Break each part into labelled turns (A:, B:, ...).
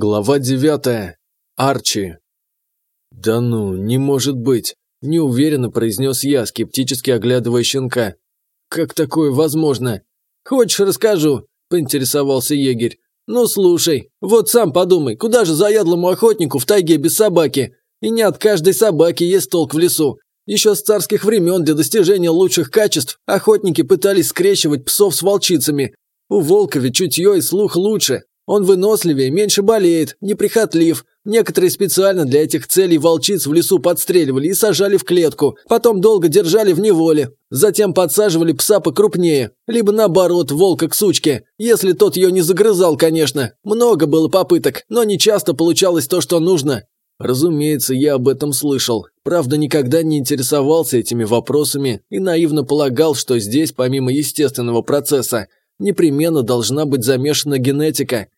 A: Глава девятая. Арчи. «Да ну, не может быть!» – неуверенно произнес я, скептически оглядывая щенка. «Как такое возможно?»
B: «Хочешь, расскажу?» – поинтересовался егерь. «Ну, слушай, вот сам подумай, куда же заядлому охотнику в тайге без собаки? И не от каждой собаки есть толк в лесу. Еще с царских времен для достижения лучших качеств охотники пытались скрещивать псов с волчицами. У волка ведь чутье и слух лучше, он выносливее, меньше болеет, неприхотлив. Некоторые специально для этих целей волчиц в лесу подстреливали и сажали в клетку, потом долго держали в неволе. Затем подсаживали пса покрупнее, либо наоборот, волка к сучке, если тот ее не загрызал, конечно. Много было попыток, но не часто получалось то, что нужно.
A: Разумеется, я об этом слышал. Правда, никогда не интересовался этими вопросами и наивно полагал, что здесь, помимо естественного процесса, непременно должна быть замешана генетика.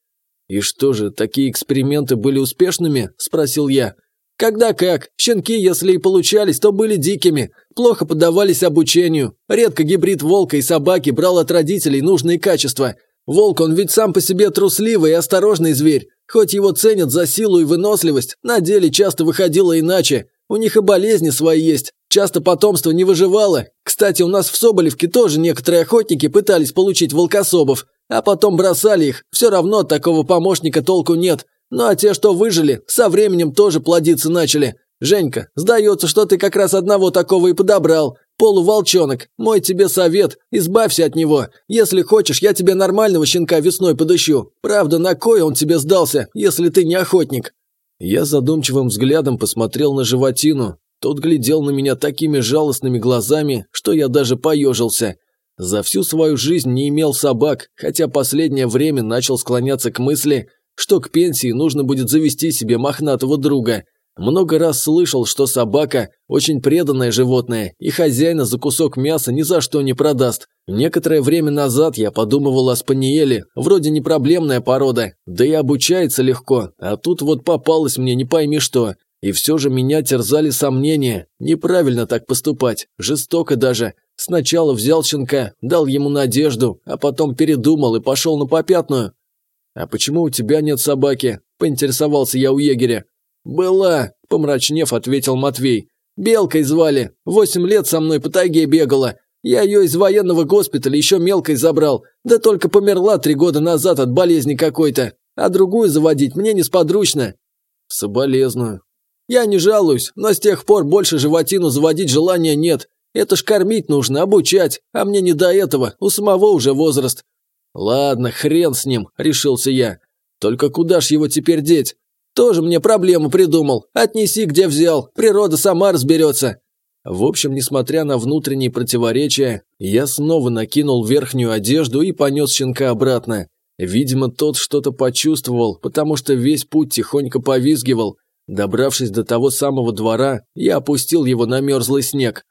A: «И что же, такие эксперименты были успешными?» – спросил я.
B: «Когда как. Щенки, если и получались, то были дикими. Плохо поддавались обучению. Редко гибрид волка и собаки брал от родителей нужные качества. Волк, он ведь сам по себе трусливый и осторожный зверь. Хоть его ценят за силу и выносливость, на деле часто выходило иначе. У них и болезни свои есть. Часто потомство не выживало. Кстати, у нас в Соболевке тоже некоторые охотники пытались получить волкособов, а потом бросали их. Все равно от такого помощника толку нет. Ну а те, что выжили, со временем тоже плодиться начали. Женька, сдается, что ты как раз одного такого и подобрал. Полуволчонок. Мой тебе совет. Избавься от него. Если хочешь, я тебе нормального щенка весной подыщу. Правда, на кой он тебе сдался, если ты не охотник?
A: Я задумчивым взглядом посмотрел на животину. Тот глядел на меня такими жалостными глазами, что я даже поежился. За всю свою жизнь не имел собак, хотя последнее время начал склоняться к мысли, что к пенсии нужно будет завести себе мохнатого друга – много раз слышал, что собака – очень преданное животное, и хозяина за кусок мяса ни за что не продаст. Некоторое время назад я подумывал о спаниеле, вроде не проблемная порода, да и обучается легко, а тут вот попалось мне не пойми что. И все же меня терзали сомнения, неправильно так поступать, жестоко даже. Сначала взял щенка, дал ему надежду, а потом передумал и пошел на попятную. «А почему у тебя нет собаки?» – поинтересовался я у егеря.
B: «Была», – помрачнев, ответил Матвей. «Белкой звали. Восемь лет со мной по тайге бегала. Я ее из военного госпиталя еще мелкой забрал. Да только померла три года назад от болезни какой-то. А другую заводить мне несподручно».
A: «Соболезную».
B: «Я не жалуюсь, но с тех пор больше животину заводить желания нет. Это ж кормить нужно, обучать, а мне не до этого, у самого уже возраст».
A: «Ладно, хрен с ним», – решился я. «Только куда ж его теперь деть?
B: Тоже мне проблему придумал. Отнеси, где взял. Природа сама разберется.
A: В общем, несмотря на внутренние противоречия, я снова накинул верхнюю одежду и понес щенка обратно. Видимо, тот что-то почувствовал, потому что весь путь тихонько повизгивал. Добравшись до того самого двора, я опустил его на мерзлый снег.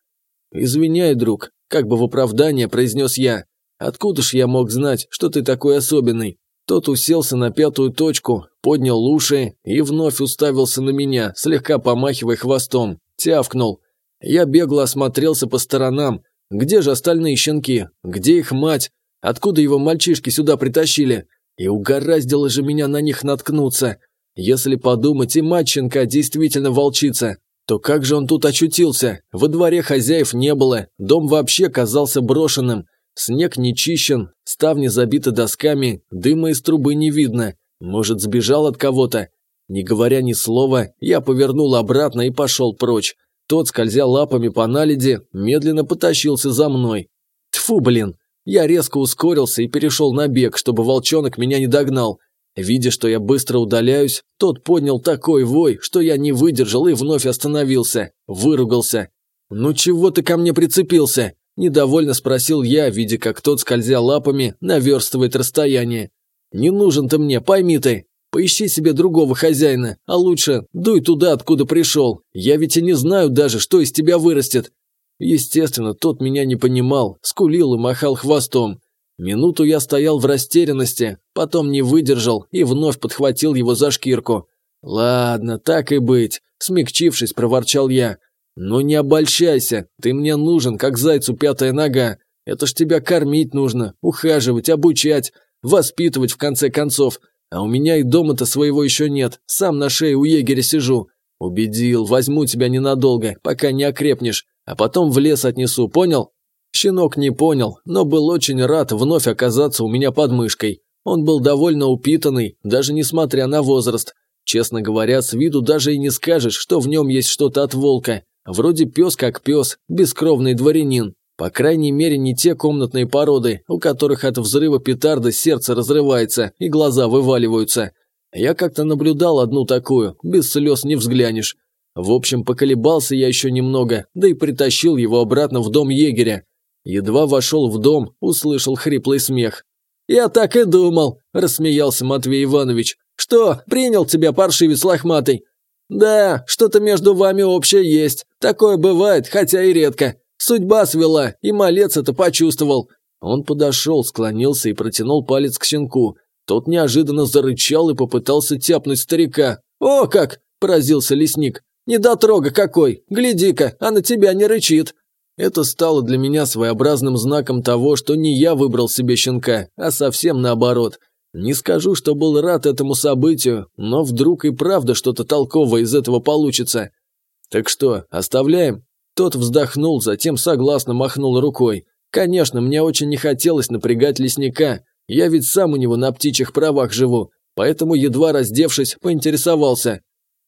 A: «Извиняй, друг», – как бы в оправдание произнес я. «Откуда ж я мог знать, что ты такой особенный?» Тот уселся на пятую точку, поднял уши и вновь уставился на меня, слегка помахивая хвостом. Тявкнул. Я бегло осмотрелся по сторонам. Где же остальные щенки? Где их мать? Откуда его мальчишки сюда притащили? И угораздило же меня на них наткнуться. Если подумать, и мать щенка действительно волчица, то как же он тут очутился? Во дворе хозяев не было, дом вообще казался брошенным. Снег не чищен, ставни забиты досками, дыма из трубы не видно. Может, сбежал от кого-то? Не говоря ни слова, я повернул обратно и пошел прочь. Тот, скользя лапами по наледи, медленно потащился за мной. Тфу, блин! Я резко ускорился и перешел на бег, чтобы волчонок меня не догнал. Видя, что я быстро удаляюсь, тот поднял такой вой, что я не выдержал и вновь остановился. Выругался. «Ну чего ты ко мне прицепился?» Недовольно спросил я, видя, как тот, скользя лапами, наверстывает расстояние. «Не нужен ты мне, пойми ты. Поищи себе другого хозяина, а лучше дуй туда, откуда пришел. Я ведь и не знаю даже, что из тебя вырастет». Естественно, тот меня не понимал, скулил и махал хвостом. Минуту я стоял в растерянности, потом не выдержал и вновь подхватил его за шкирку. «Ладно, так и быть», – смягчившись, проворчал я. «Ну не обольщайся, ты мне нужен, как зайцу пятая нога. Это ж тебя кормить нужно, ухаживать, обучать, воспитывать в конце концов. А у меня и дома-то своего еще нет, сам на шее у егеря сижу. Убедил, возьму тебя ненадолго, пока не окрепнешь, а потом в лес отнесу, понял? Щенок не понял, но был очень рад вновь оказаться у меня под мышкой. Он был довольно упитанный, даже несмотря на возраст. Честно говоря, с виду даже и не скажешь, что в нем есть что-то от волка. Вроде пес как пес, бескровный дворянин. По крайней мере, не те комнатные породы, у которых от взрыва петарда сердце разрывается и глаза вываливаются. Я как-то наблюдал одну такую, без слез не взглянешь. В общем, поколебался я еще немного, да и притащил его обратно в дом егеря. Едва вошел в дом, услышал хриплый смех. «Я так и думал», – рассмеялся Матвей Иванович. «Что, принял тебя паршивец лохматый?» «Да, что-то между вами общее есть. Такое бывает, хотя и редко. Судьба свела, и малец это почувствовал». Он подошел, склонился и протянул палец к щенку. Тот неожиданно зарычал и попытался тяпнуть старика. «О как!» – поразился лесник. «Недотрога какой! Гляди-ка, а на тебя не рычит!» Это стало для меня своеобразным знаком того, что не я выбрал себе щенка, а совсем наоборот. Не скажу, что был рад этому событию, но вдруг и правда что-то толковое из этого получится. Так что, оставляем? Тот вздохнул, затем согласно махнул рукой. Конечно, мне очень не хотелось напрягать лесника. Я ведь сам у него на птичьих правах живу, поэтому, едва раздевшись, поинтересовался.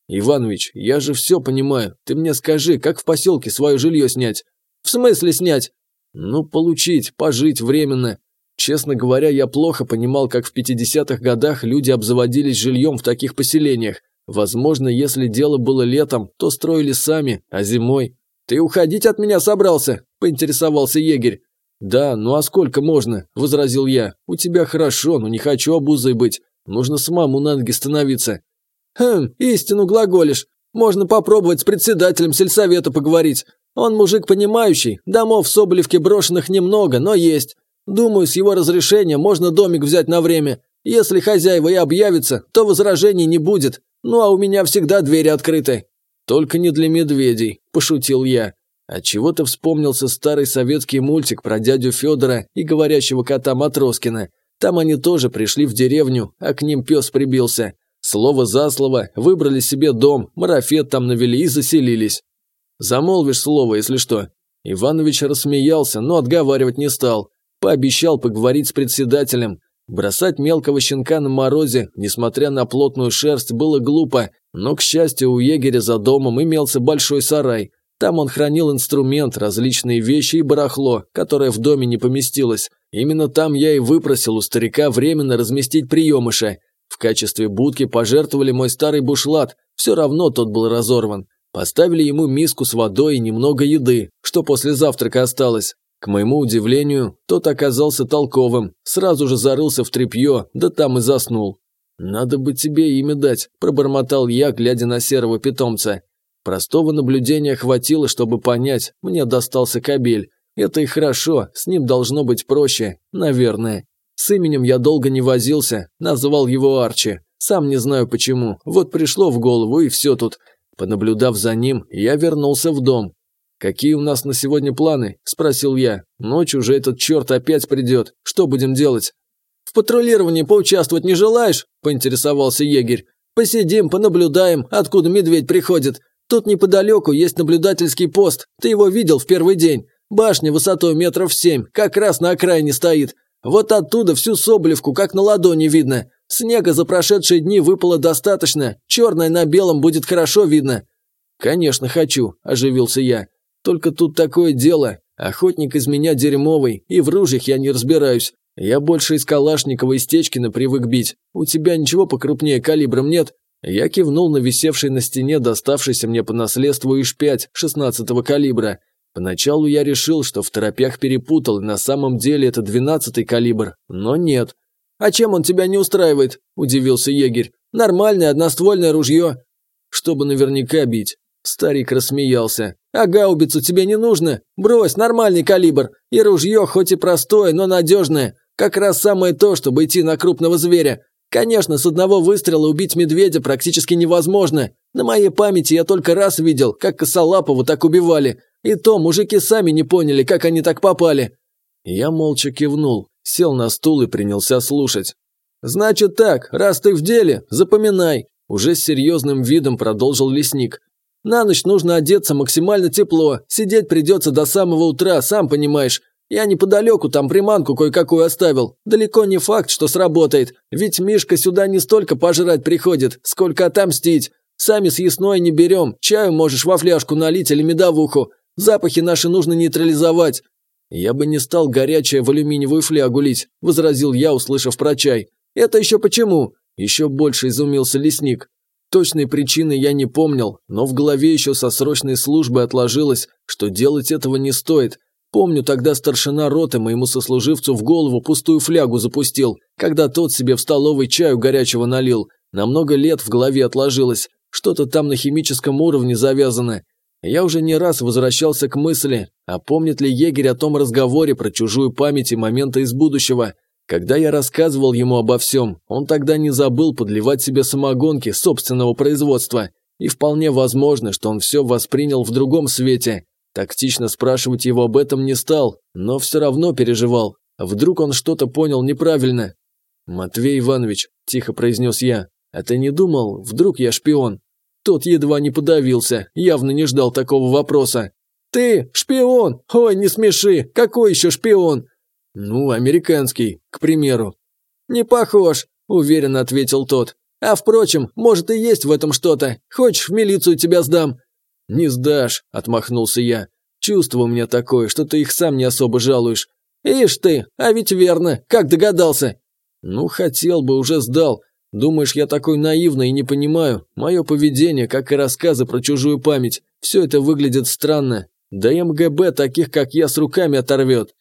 A: «Иванович, я же все понимаю. Ты мне скажи, как в поселке свое жилье снять?» «В смысле снять?» «Ну, получить, пожить временно. Честно говоря, я плохо понимал, как в 50-х годах люди обзаводились жильем в таких поселениях. Возможно, если дело было летом, то строили сами, а зимой. «Ты уходить от меня собрался?» – поинтересовался егерь. «Да, ну а сколько можно?» – возразил я. «У тебя хорошо, но не хочу обузой быть. Нужно самому на ноги становиться». «Хм, истину глаголишь. Можно попробовать с председателем сельсовета поговорить. Он мужик понимающий, домов в Соболевке брошенных немного, но есть. Думаю, с его разрешения можно домик взять на время. Если хозяева и объявятся, то возражений не будет. Ну а у меня всегда двери открыты». «Только не для медведей», – пошутил я. Отчего-то вспомнился старый советский мультик про дядю Федора и говорящего кота Матроскина. Там они тоже пришли в деревню, а к ним пес прибился. Слово за слово, выбрали себе дом, марафет там навели и заселились. Замолвишь слово, если что». Иванович рассмеялся, но отговаривать не стал. Пообещал поговорить с председателем. Бросать мелкого щенка на морозе, несмотря на плотную шерсть, было глупо, но, к счастью, у егеря за домом имелся большой сарай. Там он хранил инструмент, различные вещи и барахло, которое в доме не поместилось. Именно там я и выпросил у старика временно разместить приемыша. В качестве будки пожертвовали мой старый бушлат, все равно тот был разорван. Поставили ему миску с водой и немного еды, что после завтрака осталось. К моему удивлению, тот оказался толковым, сразу же зарылся в тряпье, да там и заснул. «Надо бы тебе имя дать», – пробормотал я, глядя на серого питомца. Простого наблюдения хватило, чтобы понять, мне достался кабель. Это и хорошо, с ним должно быть проще, наверное. С именем я долго не возился, назвал его Арчи. Сам не знаю почему, вот пришло в голову и все тут – Понаблюдав за ним, я вернулся в дом. «Какие у нас на сегодня планы?» – спросил я. «Ночью уже этот черт опять придет. Что будем делать?» «В патрулировании поучаствовать не желаешь?» – поинтересовался егерь. «Посидим, понаблюдаем, откуда медведь приходит. Тут неподалеку есть наблюдательский пост. Ты его видел в первый день. Башня высотой метров семь, как раз на окраине стоит. Вот оттуда всю Соболевку, как на ладони видно. Снега за прошедшие дни выпало достаточно, черное на белом будет хорошо видно». «Конечно хочу», – оживился я. «Только тут такое дело. Охотник из меня дерьмовый, и в ружьях я не разбираюсь. Я больше из Калашникова и Стечкина привык бить. У тебя ничего покрупнее калибром нет?» Я кивнул на висевший на стене доставшийся мне по наследству ИШ-5 16-го калибра. Поначалу я решил, что в торопях перепутал, и на самом деле это 12-й калибр, но нет. «А чем он тебя не устраивает?» – удивился егерь. «Нормальное одноствольное ружье». «Чтобы наверняка бить». Старик рассмеялся. «А гаубицу тебе не нужно? Брось, нормальный калибр. И ружье хоть и простое, но надежное. Как раз самое то, чтобы идти на крупного зверя. Конечно, с одного выстрела убить медведя практически невозможно. На моей памяти я только раз видел, как Косолапову так убивали. И то мужики сами не поняли, как они так попали». Я молча кивнул. Сел на стул и принялся слушать.
B: «Значит так, раз ты в деле, запоминай», – уже с серьезным видом продолжил лесник. «На ночь нужно одеться максимально тепло, сидеть придется до самого утра, сам понимаешь. Я неподалеку там приманку кое-какую оставил. Далеко не факт, что сработает, ведь Мишка сюда не столько пожрать приходит, сколько отомстить. Сами съестное не берем, чаю можешь во фляжку налить или медовуху. Запахи наши нужно нейтрализовать. «Я бы не стал горячее в алюминиевую флягу лить», – возразил я, услышав про чай. «Это еще почему?» – еще больше изумился лесник. Точной причины я не помнил, но в голове еще со срочной службы отложилось, что делать этого не стоит. Помню, тогда старшина роты моему сослуживцу в голову пустую флягу запустил, когда тот себе в столовой чаю горячего налил. На много лет в голове отложилось. Что-то там на химическом уровне завязано. Я уже не раз возвращался к мысли, а помнит ли егерь о том разговоре про чужую память и моменты из будущего. Когда я рассказывал ему обо всем, он тогда не забыл подливать себе самогонки собственного производства. И вполне возможно, что он все воспринял в другом свете. Тактично спрашивать его об этом не стал, но все равно переживал. Вдруг он что-то понял неправильно. «Матвей Иванович», – тихо произнес я, – «а ты не думал, вдруг я шпион?» Тот едва не подавился, явно не ждал такого вопроса. «Ты шпион? Ой, не смеши! Какой еще шпион?» «Ну, американский, к примеру». «Не похож», – уверенно ответил тот. «А впрочем, может и есть в этом что-то. Хочешь, в милицию тебя сдам?» «Не сдашь», – отмахнулся я. «Чувство у меня такое, что ты их сам не особо жалуешь». «Ишь ты, а ведь верно, как догадался?» «Ну, хотел бы, уже сдал. Думаешь, я такой наивный и не понимаю? Мое поведение, как и рассказы про чужую память, все это выглядит странно. Да МГБ таких, как я, с руками оторвет.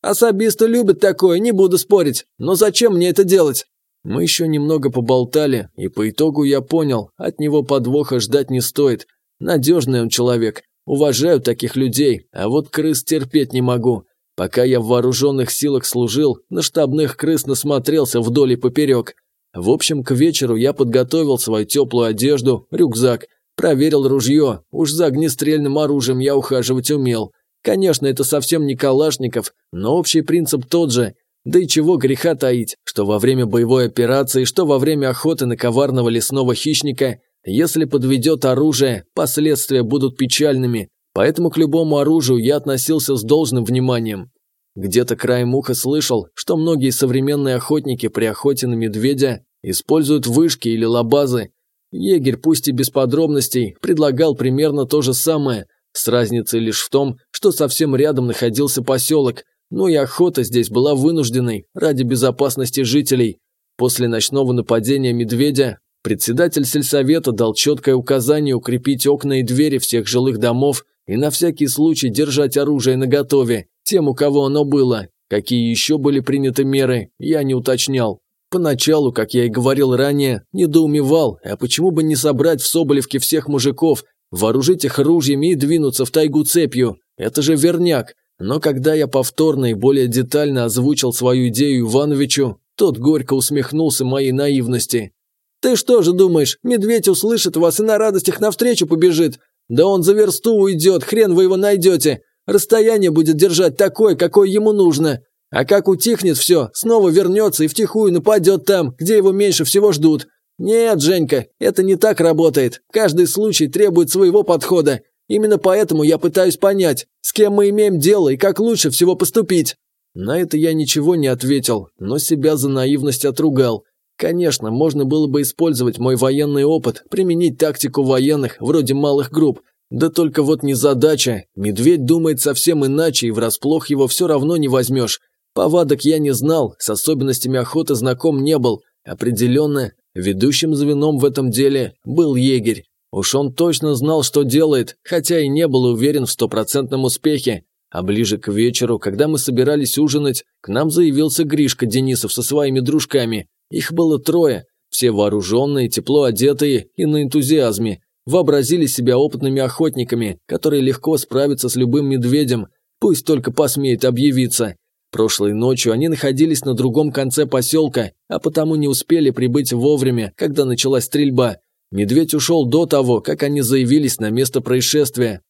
B: Особисты любят такое, не буду спорить. Но зачем мне это делать? Мы еще немного поболтали, и по итогу я понял, от него подвоха ждать не стоит. Надежный он человек. Уважаю таких людей, а вот крыс терпеть не могу. Пока я в вооруженных силах служил, на штабных крыс насмотрелся вдоль и поперек. В общем, к вечеру я подготовил свою теплую одежду, рюкзак, проверил ружье, уж за огнестрельным оружием я ухаживать умел. Конечно, это совсем не Калашников, но общий принцип тот же. Да и чего греха таить, что во время боевой операции, что во время охоты на коварного лесного хищника, если подведет оружие, последствия будут печальными. Поэтому к любому оружию я относился с должным вниманием. Где-то краем уха слышал, что многие современные охотники при охоте на медведя используют вышки или лабазы. Егерь, пусть и без подробностей, предлагал примерно то же самое, с разницей лишь в том, что совсем рядом находился поселок, но и охота здесь была вынужденной ради безопасности жителей. После ночного нападения медведя председатель сельсовета дал четкое указание укрепить окна и двери всех жилых домов и на всякий случай держать оружие наготове, тем, у кого оно было. Какие еще были приняты меры, я не уточнял. Поначалу, как я и говорил ранее, недоумевал, а почему бы не собрать в Соболевке всех мужиков, вооружить их ружьями и двинуться в тайгу цепью? Это же верняк. Но когда я повторно и более детально озвучил свою идею Ивановичу, тот горько усмехнулся моей наивности. «Ты что же думаешь, медведь услышит вас и на радостях навстречу побежит? Да он за версту уйдет, хрен вы его найдете. Расстояние будет держать такое, какое ему нужно. А как утихнет все, снова вернется и втихую нападет там, где его меньше всего ждут. Нет, Женька, это не так работает. Каждый случай требует своего подхода. Именно поэтому я пытаюсь понять, с кем мы имеем дело и как лучше всего поступить. На это я ничего не ответил, но себя за наивность отругал. Конечно, можно было бы использовать мой военный опыт, применить тактику военных, вроде малых групп, да только вот не задача. Медведь думает совсем иначе, и врасплох его все равно не возьмешь. Повадок я не знал, с особенностями охоты знаком не был. Определенно, ведущим звеном в этом деле был егерь. Уж он точно знал, что делает, хотя и не был уверен в стопроцентном успехе. А ближе к вечеру, когда мы собирались ужинать, к нам заявился Гришка Денисов со своими дружками. Их было трое, все вооруженные, тепло одетые и на энтузиазме вообразили себя опытными охотниками, которые легко справятся с любым медведем, пусть только посмеет объявиться. Прошлой ночью они находились на другом конце поселка, а потому не успели прибыть вовремя, когда началась стрельба. Медведь ушел до того, как они заявились на место происшествия.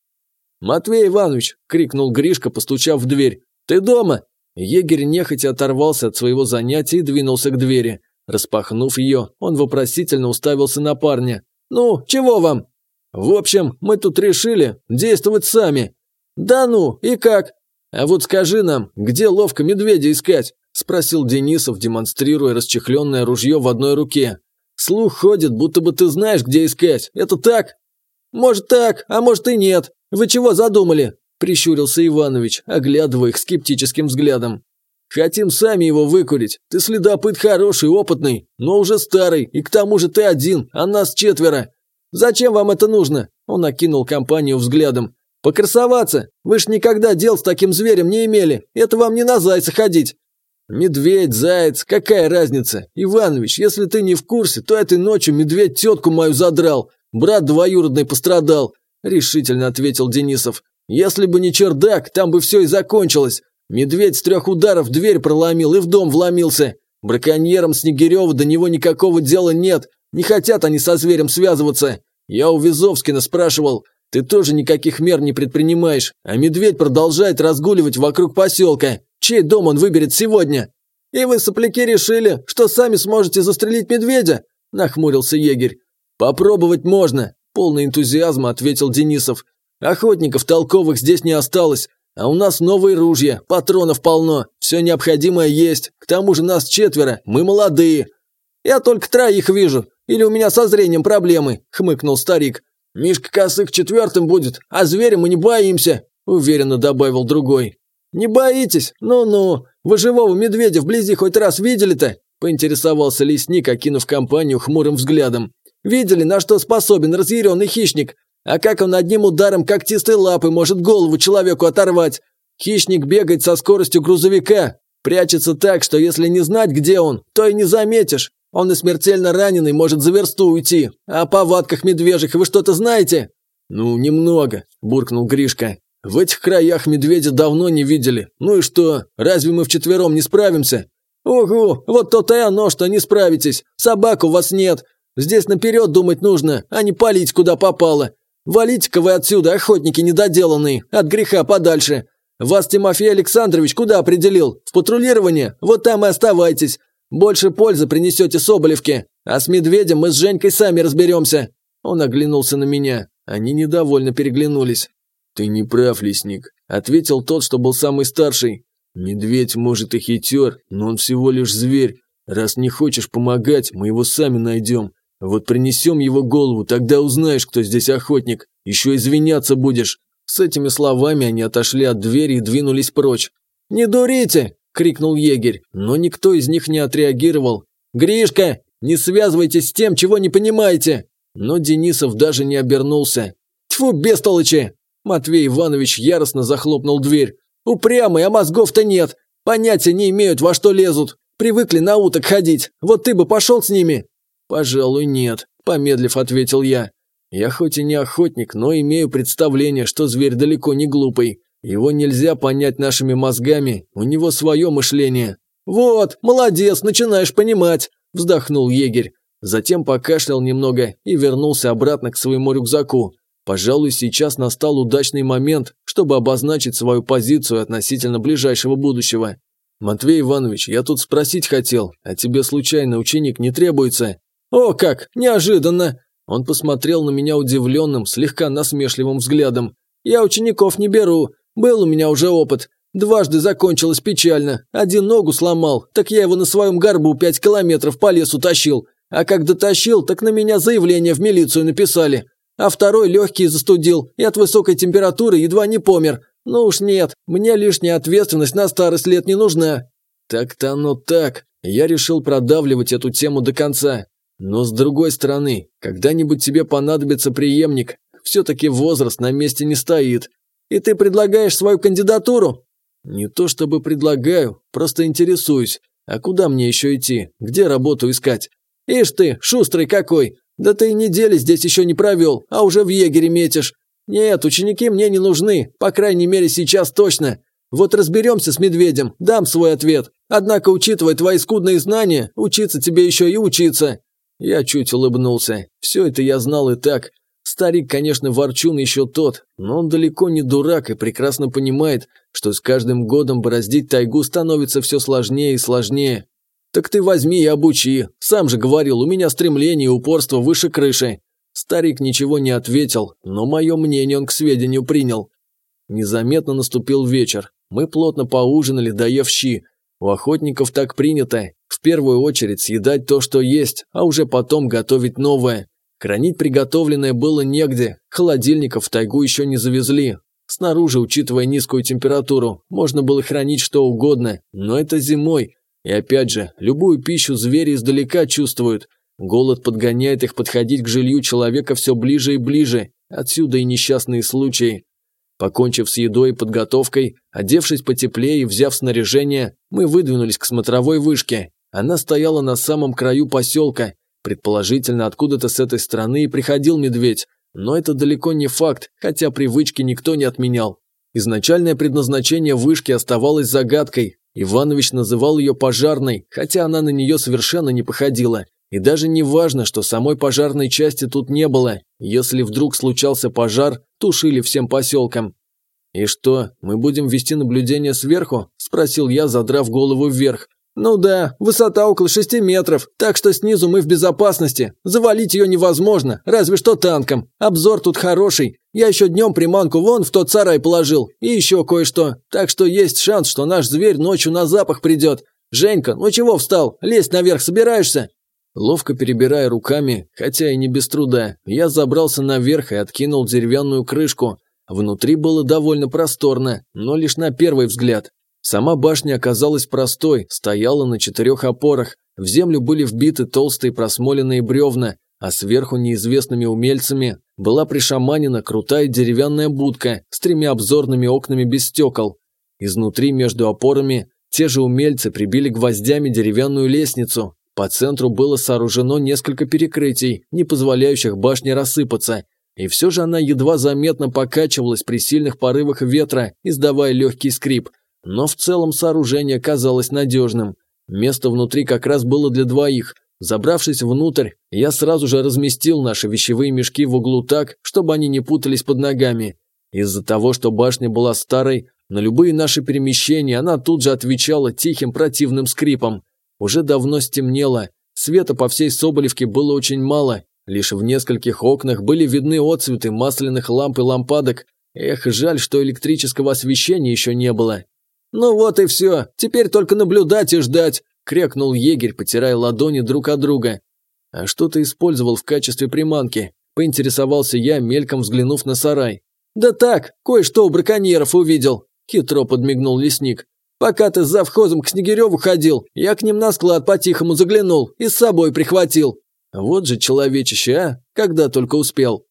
B: «Матвей Иванович!» – крикнул Гришка, постучав в дверь. «Ты дома?» Егерь нехотя оторвался от своего занятия и двинулся к двери.
A: Распахнув ее, он вопросительно уставился на парня.
B: «Ну, чего вам?»
A: «В общем, мы тут решили действовать сами».
B: «Да ну, и как?»
A: «А вот скажи нам, где ловко медведя искать?» – спросил Денисов, демонстрируя расчехленное ружье в одной руке. «Слух ходит, будто бы ты знаешь, где искать. Это так?»
B: «Может так, а может и нет. Вы чего задумали?» – прищурился Иванович, оглядывая их скептическим взглядом.
A: «Хотим сами его выкурить. Ты следопыт хороший, опытный, но уже старый, и к тому же ты один, а нас четверо.
B: Зачем вам это нужно?» – он окинул компанию взглядом. «Покрасоваться? Вы ж никогда дел с таким зверем не имели. Это вам не на зайца ходить».
A: «Медведь, заяц, какая разница? Иванович, если ты не в курсе, то этой ночью медведь тетку мою задрал. Брат двоюродный пострадал», – решительно ответил Денисов. «Если бы не чердак, там бы все и закончилось. Медведь с трех ударов дверь проломил и в дом вломился. Браконьерам Снегирева до него никакого дела нет. Не хотят они со зверем связываться. Я у Визовскина спрашивал. Ты тоже никаких мер не предпринимаешь, а медведь продолжает разгуливать вокруг поселка. Чей дом он выберет сегодня?»
B: «И вы, сопляки, решили, что сами сможете застрелить медведя?» – нахмурился егерь.
A: «Попробовать можно», – полный энтузиазма ответил Денисов. «Охотников толковых здесь не осталось, а у нас новые ружья, патронов полно, все необходимое есть. К тому же нас четверо, мы молодые».
B: «Я только троих вижу. Или у меня со зрением проблемы?» – хмыкнул старик.
A: «Мишка Косых четвертым будет, а зверя мы не боимся», – уверенно добавил другой.
B: «Не боитесь? Ну-ну. Вы живого медведя вблизи хоть раз видели-то?» – поинтересовался лесник, окинув компанию хмурым взглядом. «Видели, на что способен разъяренный хищник? А как он одним ударом когтистой лапы может голову человеку оторвать? Хищник бегает со скоростью грузовика, прячется так, что если не знать, где он, то и не заметишь. Он и смертельно раненый может за версту уйти. А о повадках медвежьих вы что-то знаете?»
A: «Ну, немного», – буркнул Гришка. В этих краях медведя давно не видели. Ну и что, разве мы вчетвером не справимся?
B: Ого, вот то-то и оно, что не справитесь. Собак у вас нет. Здесь наперед думать нужно, а не палить куда попало. Валите-ка вы отсюда, охотники недоделанные, от греха подальше. Вас Тимофей Александрович куда определил? В патрулирование? Вот там и оставайтесь. Больше пользы принесете Соболевке. А с медведем мы с Женькой сами разберемся.
A: Он оглянулся на меня. Они недовольно переглянулись. «Ты не прав, лесник», – ответил тот, что был самый старший. «Медведь, может, и хитер, но он всего лишь зверь. Раз не хочешь помогать, мы его сами найдем. Вот принесем его голову, тогда узнаешь, кто здесь охотник. Еще извиняться будешь». С этими словами они отошли от двери и двинулись прочь.
B: «Не дурите!» – крикнул егерь, но никто из них не отреагировал. «Гришка, не связывайтесь с тем, чего не понимаете!»
A: Но Денисов даже не обернулся.
B: «Тьфу, бестолочи!» Матвей Иванович яростно захлопнул дверь. «Упрямый, а мозгов-то нет. Понятия не имеют, во что лезут. Привыкли на уток ходить. Вот ты бы пошел с ними?»
A: «Пожалуй, нет», – помедлив ответил я. «Я хоть и не охотник, но имею представление, что зверь далеко не глупый. Его нельзя понять нашими мозгами, у него свое мышление».
B: «Вот, молодец, начинаешь понимать», – вздохнул егерь.
A: Затем покашлял немного и вернулся обратно к своему рюкзаку. Пожалуй, сейчас настал удачный момент, чтобы обозначить свою позицию относительно ближайшего будущего. «Матвей Иванович, я тут спросить хотел, а тебе случайно ученик не требуется?»
B: «О как, неожиданно!»
A: Он посмотрел на меня удивленным, слегка насмешливым взглядом.
B: «Я учеников не беру. Был у меня уже опыт. Дважды закончилось печально. Один ногу сломал, так я его на своем горбу пять километров по лесу тащил. А как дотащил, так на меня заявление в милицию написали а второй легкий застудил и от высокой температуры едва не помер. Ну уж нет, мне лишняя ответственность на старость лет не нужна».
A: «Так-то оно так. Я решил продавливать эту тему до конца. Но с другой стороны, когда-нибудь тебе понадобится преемник. Все-таки возраст на месте не стоит.
B: И ты предлагаешь свою кандидатуру?»
A: «Не то чтобы предлагаю, просто интересуюсь. А куда мне еще идти? Где работу искать?»
B: «Ишь ты, шустрый какой! Да ты и недели здесь еще не провел, а уже в егере метишь. Нет, ученики мне не нужны, по крайней мере сейчас точно. Вот разберемся с медведем, дам свой ответ. Однако, учитывая твои скудные знания, учиться тебе еще и учиться».
A: Я чуть улыбнулся. Все это я знал и так. Старик, конечно, ворчун еще тот, но он далеко не дурак и прекрасно понимает, что с каждым годом бороздить тайгу становится все сложнее и сложнее. «Так ты возьми и обучи. Сам же говорил, у меня стремление и упорство выше крыши». Старик ничего не ответил, но мое мнение он к сведению принял. Незаметно наступил вечер. Мы плотно поужинали, доев щи. У охотников так принято. Первую очередь съедать то, что есть, а уже потом готовить новое. Хранить приготовленное было негде, холодильников в тайгу еще не завезли. Снаружи, учитывая низкую температуру, можно было хранить что угодно, но это зимой. И опять же, любую пищу звери издалека чувствуют. Голод подгоняет их подходить к жилью человека все ближе и ближе. Отсюда и несчастные случаи. Покончив с едой и подготовкой, одевшись потеплее и взяв снаряжение, мы выдвинулись к смотровой вышке. Она стояла на самом краю поселка, Предположительно, откуда-то с этой стороны и приходил медведь, но это далеко не факт, хотя привычки никто не отменял. Изначальное предназначение вышки оставалось загадкой. Иванович называл ее пожарной, хотя она на нее совершенно не походила. И даже не важно, что самой пожарной части тут не было. Если вдруг случался пожар, тушили всем поселком. «И что, мы будем вести наблюдение сверху?» – спросил я, задрав голову вверх. «Ну да, высота около шести метров, так что снизу мы в безопасности. Завалить ее невозможно, разве что танком. Обзор тут хороший. Я еще днем приманку вон в тот сарай положил, и еще кое-что. Так что есть шанс, что наш зверь ночью на запах придет. Женька, ну чего встал? Лезть наверх собираешься?» Ловко перебирая руками, хотя и не без труда, я забрался наверх и откинул деревянную крышку. Внутри было довольно просторно, но лишь на первый взгляд. Сама башня оказалась простой, стояла на четырех опорах, в землю были вбиты толстые просмоленные бревна, а сверху неизвестными умельцами была пришаманена крутая деревянная будка с тремя обзорными окнами без стекол. Изнутри между опорами те же умельцы прибили гвоздями деревянную лестницу. По центру было сооружено несколько перекрытий, не позволяющих башне рассыпаться, и все же она едва заметно покачивалась при сильных порывах ветра, издавая легкий скрип – но в целом сооружение казалось надежным. Место внутри как раз было для двоих. Забравшись внутрь, я сразу же разместил наши вещевые мешки в углу так, чтобы они не путались под ногами. Из-за того, что башня была старой, на любые наши перемещения она тут же отвечала тихим противным скрипом. Уже давно стемнело, света по всей Соболевке было очень мало, лишь в нескольких окнах были видны отцветы масляных ламп и лампадок. Эх, жаль, что электрического освещения еще не было. «Ну вот и все, теперь только наблюдать и ждать», – крякнул егерь, потирая ладони друг от друга. «А что ты использовал в качестве приманки?» – поинтересовался я, мельком взглянув на сарай. «Да так, кое-что у браконьеров увидел», – хитро подмигнул лесник. «Пока ты за вхозом к Снегиреву ходил, я к ним на склад по-тихому заглянул и с собой прихватил». «Вот же человечище, а, когда только успел».